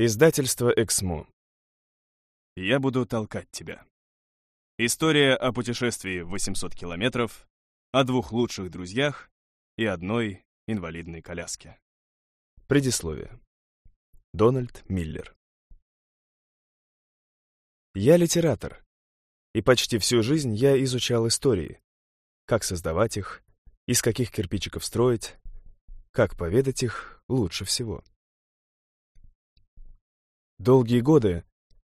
Издательство «Эксмо». Я буду толкать тебя. История о путешествии в 800 километров, о двух лучших друзьях и одной инвалидной коляске. Предисловие. Дональд Миллер. Я литератор, и почти всю жизнь я изучал истории. Как создавать их, из каких кирпичиков строить, как поведать их лучше всего. Долгие годы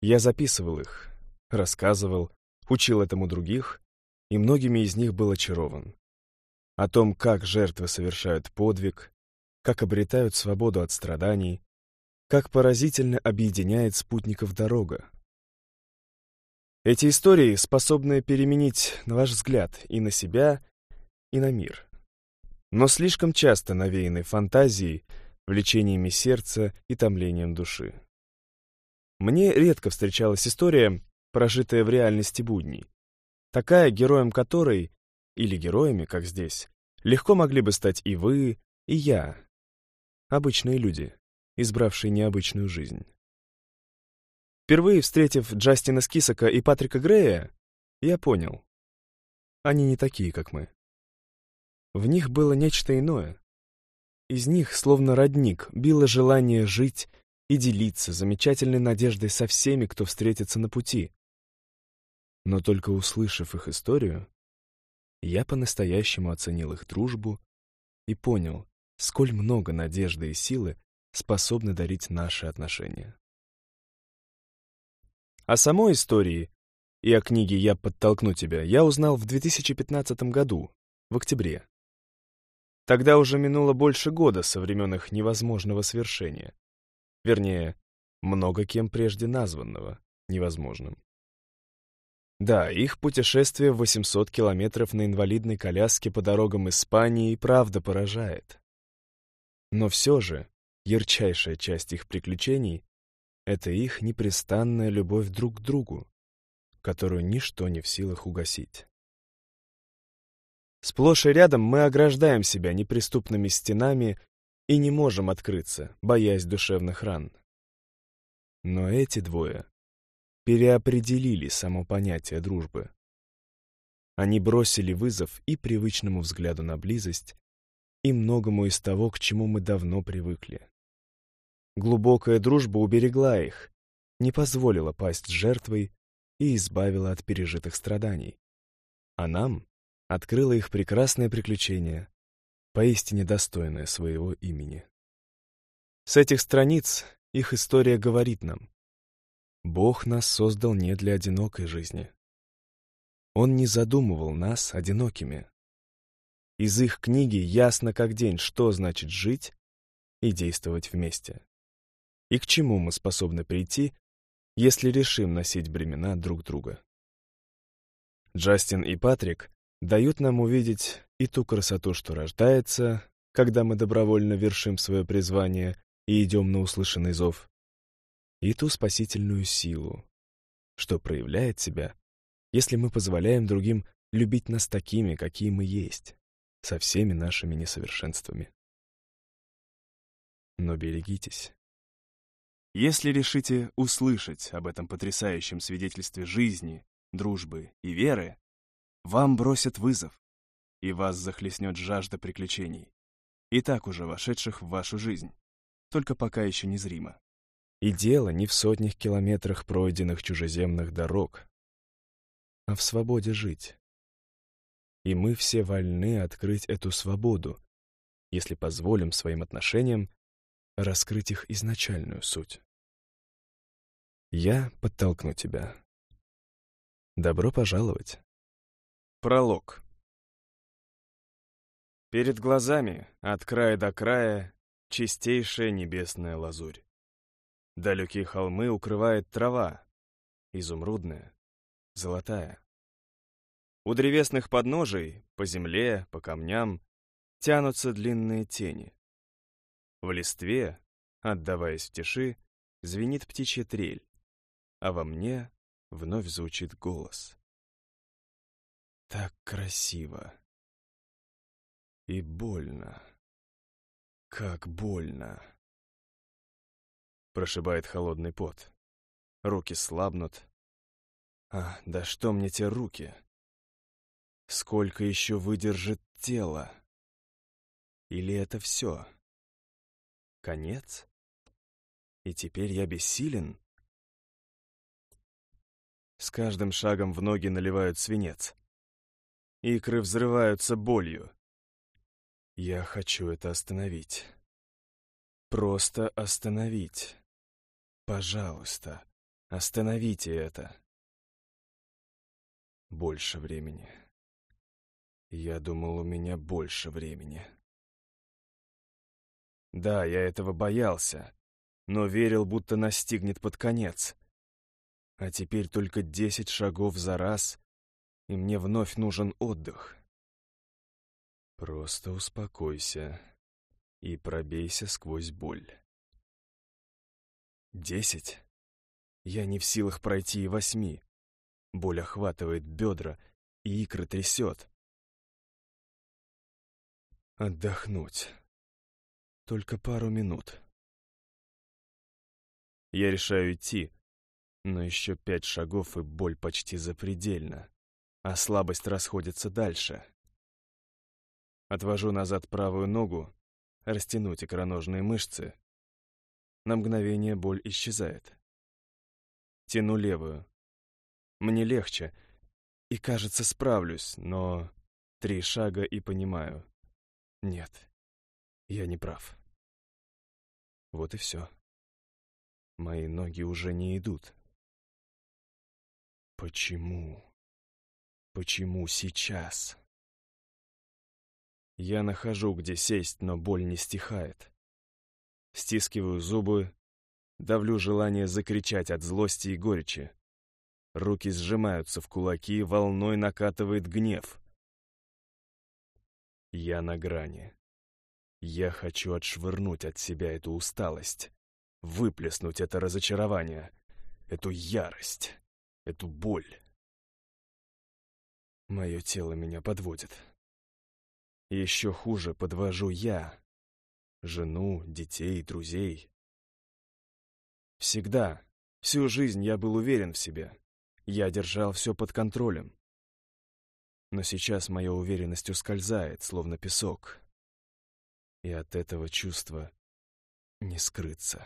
я записывал их, рассказывал, учил этому других, и многими из них был очарован. О том, как жертвы совершают подвиг, как обретают свободу от страданий, как поразительно объединяет спутников дорога. Эти истории способны переменить ваш взгляд и на себя, и на мир. Но слишком часто навеяны фантазией, влечениями сердца и томлением души. Мне редко встречалась история, прожитая в реальности будней, такая, героем которой, или героями, как здесь, легко могли бы стать и вы, и я, обычные люди, избравшие необычную жизнь. Впервые встретив Джастина Скисака и Патрика Грея, я понял, они не такие, как мы. В них было нечто иное. Из них, словно родник, било желание жить и делиться замечательной надеждой со всеми, кто встретится на пути. Но только услышав их историю, я по-настоящему оценил их дружбу и понял, сколь много надежды и силы способны дарить наши отношения. О самой истории и о книге «Я подтолкну тебя» я узнал в 2015 году, в октябре. Тогда уже минуло больше года со времен их невозможного свершения. Вернее, много кем прежде названного невозможным. Да, их путешествие в 800 километров на инвалидной коляске по дорогам Испании правда поражает. Но все же, ярчайшая часть их приключений — это их непрестанная любовь друг к другу, которую ничто не в силах угасить. Сплошь и рядом мы ограждаем себя неприступными стенами и не можем открыться, боясь душевных ран. Но эти двое переопределили само понятие дружбы. Они бросили вызов и привычному взгляду на близость, и многому из того, к чему мы давно привыкли. Глубокая дружба уберегла их, не позволила пасть жертвой и избавила от пережитых страданий. А нам открыла их прекрасное приключение, поистине достойная своего имени. С этих страниц их история говорит нам, Бог нас создал не для одинокой жизни. Он не задумывал нас одинокими. Из их книги ясно как день, что значит жить и действовать вместе. И к чему мы способны прийти, если решим носить бремена друг друга. Джастин и Патрик дают нам увидеть и ту красоту, что рождается, когда мы добровольно вершим свое призвание и идем на услышанный зов, и ту спасительную силу, что проявляет себя, если мы позволяем другим любить нас такими, какие мы есть, со всеми нашими несовершенствами. Но берегитесь. Если решите услышать об этом потрясающем свидетельстве жизни, дружбы и веры, вам бросят вызов, и вас захлестнет жажда приключений, и так уже вошедших в вашу жизнь, только пока еще незримо. И дело не в сотнях километрах пройденных чужеземных дорог, а в свободе жить. И мы все вольны открыть эту свободу, если позволим своим отношениям раскрыть их изначальную суть. Я подтолкну тебя. Добро пожаловать. Пролог. Перед глазами, от края до края, чистейшая небесная лазурь. Далекие холмы укрывает трава, изумрудная, золотая. У древесных подножий, по земле, по камням, тянутся длинные тени. В листве, отдаваясь в тиши, звенит птичья трель, а во мне вновь звучит голос. Так красиво. И больно. Как больно. Прошибает холодный пот. Руки слабнут. А, да что мне те руки? Сколько еще выдержит тело? Или это все? Конец? И теперь я бессилен? С каждым шагом в ноги наливают свинец. Икры взрываются болью. Я хочу это остановить. Просто остановить. Пожалуйста, остановите это. Больше времени. Я думал, у меня больше времени. Да, я этого боялся, но верил, будто настигнет под конец. А теперь только десять шагов за раз, и мне вновь нужен отдых. Просто успокойся и пробейся сквозь боль. Десять? Я не в силах пройти и восьми. Боль охватывает бедра, и икры трясет. Отдохнуть. Только пару минут. Я решаю идти, но еще пять шагов, и боль почти запредельна, а слабость расходится дальше. Отвожу назад правую ногу, растянуть икроножные мышцы. На мгновение боль исчезает. Тяну левую. Мне легче, и, кажется, справлюсь, но три шага и понимаю. Нет, я не прав. Вот и все. Мои ноги уже не идут. Почему? Почему сейчас? Я нахожу, где сесть, но боль не стихает. Стискиваю зубы, давлю желание закричать от злости и горечи. Руки сжимаются в кулаки, волной накатывает гнев. Я на грани. Я хочу отшвырнуть от себя эту усталость, выплеснуть это разочарование, эту ярость, эту боль. Мое тело меня подводит. Еще хуже подвожу я. Жену, детей, друзей. Всегда, всю жизнь я был уверен в себе. Я держал все под контролем но сейчас моя уверенность ускользает, словно песок. И от этого чувства не скрыться.